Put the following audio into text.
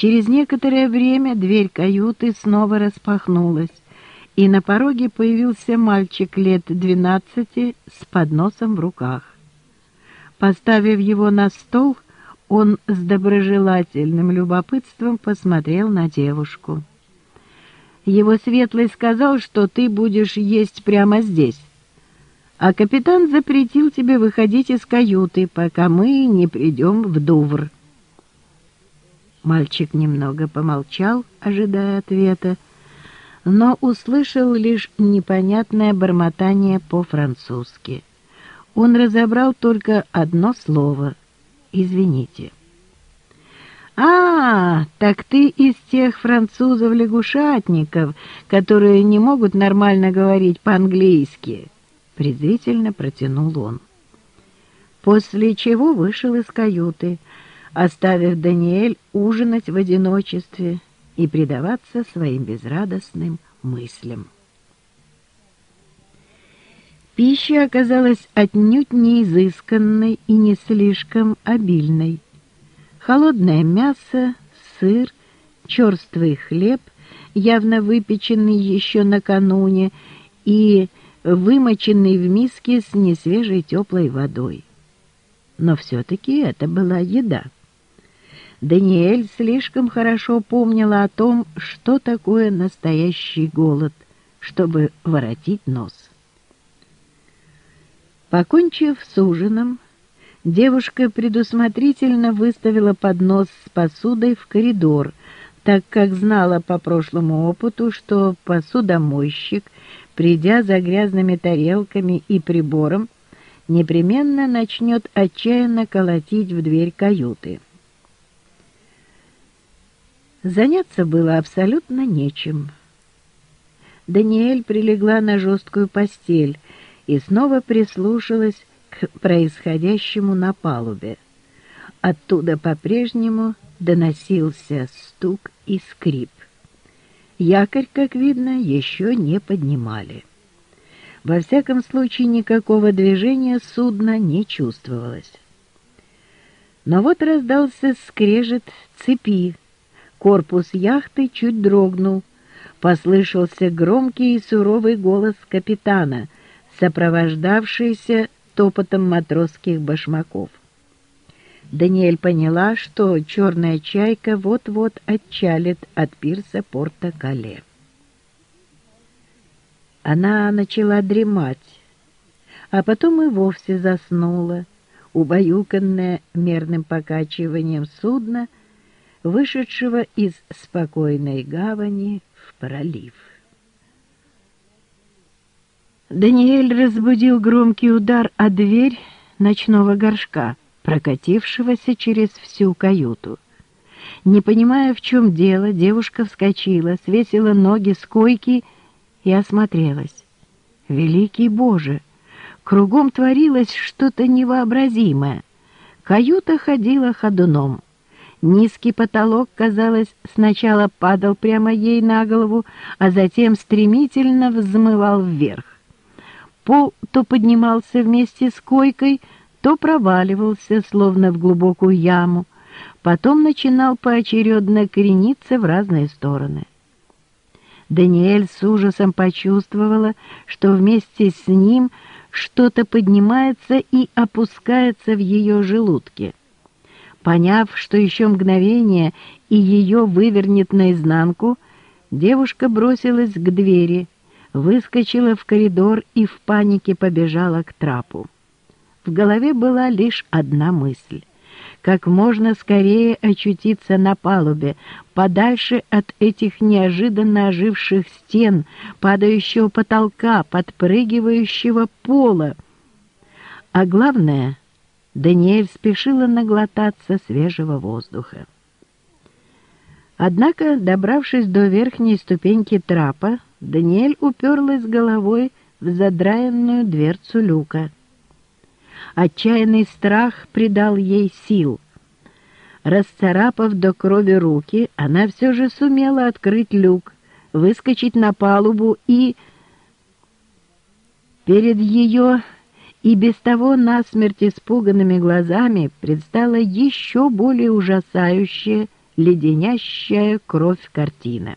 Через некоторое время дверь каюты снова распахнулась, и на пороге появился мальчик лет двенадцати с подносом в руках. Поставив его на стол, он с доброжелательным любопытством посмотрел на девушку. Его светлый сказал, что ты будешь есть прямо здесь, а капитан запретил тебе выходить из каюты, пока мы не придем в Дувр. Мальчик немного помолчал, ожидая ответа, но услышал лишь непонятное бормотание по-французски. Он разобрал только одно слово «извините». «А, так ты из тех французов-лягушатников, которые не могут нормально говорить по-английски», — презрительно протянул он. После чего вышел из каюты, оставив Даниэль ужинать в одиночестве и предаваться своим безрадостным мыслям. Пища оказалась отнюдь не изысканной и не слишком обильной. Холодное мясо, сыр, черствый хлеб, явно выпеченный еще накануне и вымоченный в миске с несвежей теплой водой. Но все-таки это была еда. Даниэль слишком хорошо помнила о том, что такое настоящий голод, чтобы воротить нос. Покончив с ужином, девушка предусмотрительно выставила поднос с посудой в коридор, так как знала по прошлому опыту, что посудомойщик, придя за грязными тарелками и прибором, непременно начнет отчаянно колотить в дверь каюты. Заняться было абсолютно нечем. Даниэль прилегла на жесткую постель и снова прислушалась к происходящему на палубе. Оттуда по-прежнему доносился стук и скрип. Якорь, как видно, еще не поднимали. Во всяком случае, никакого движения судна не чувствовалось. Но вот раздался скрежет цепи, Корпус яхты чуть дрогнул. Послышался громкий и суровый голос капитана, сопровождавшийся топотом матросских башмаков. Даниэль поняла, что черная чайка вот-вот отчалит от пирса порта Кале. Она начала дремать, а потом и вовсе заснула, убаюканная мерным покачиванием судна — вышедшего из спокойной гавани в пролив. Даниэль разбудил громкий удар о дверь ночного горшка, прокатившегося через всю каюту. Не понимая, в чем дело, девушка вскочила, свесила ноги с койки и осмотрелась. Великий Боже! Кругом творилось что-то невообразимое. Каюта ходила ходуном. Низкий потолок, казалось, сначала падал прямо ей на голову, а затем стремительно взмывал вверх. Пол то поднимался вместе с койкой, то проваливался, словно в глубокую яму, потом начинал поочередно крениться в разные стороны. Даниэль с ужасом почувствовала, что вместе с ним что-то поднимается и опускается в ее желудке. Поняв, что еще мгновение и ее вывернет наизнанку, девушка бросилась к двери, выскочила в коридор и в панике побежала к трапу. В голове была лишь одна мысль — как можно скорее очутиться на палубе, подальше от этих неожиданно оживших стен, падающего потолка, подпрыгивающего пола. А главное — Даниэль спешила наглотаться свежего воздуха. Однако, добравшись до верхней ступеньки трапа, Даниэль уперлась головой в задраенную дверцу люка. Отчаянный страх придал ей сил. Расцарапав до крови руки, она все же сумела открыть люк, выскочить на палубу и... Перед ее и без того насмерть испуганными глазами предстало еще более ужасающее леденящая кровь картина.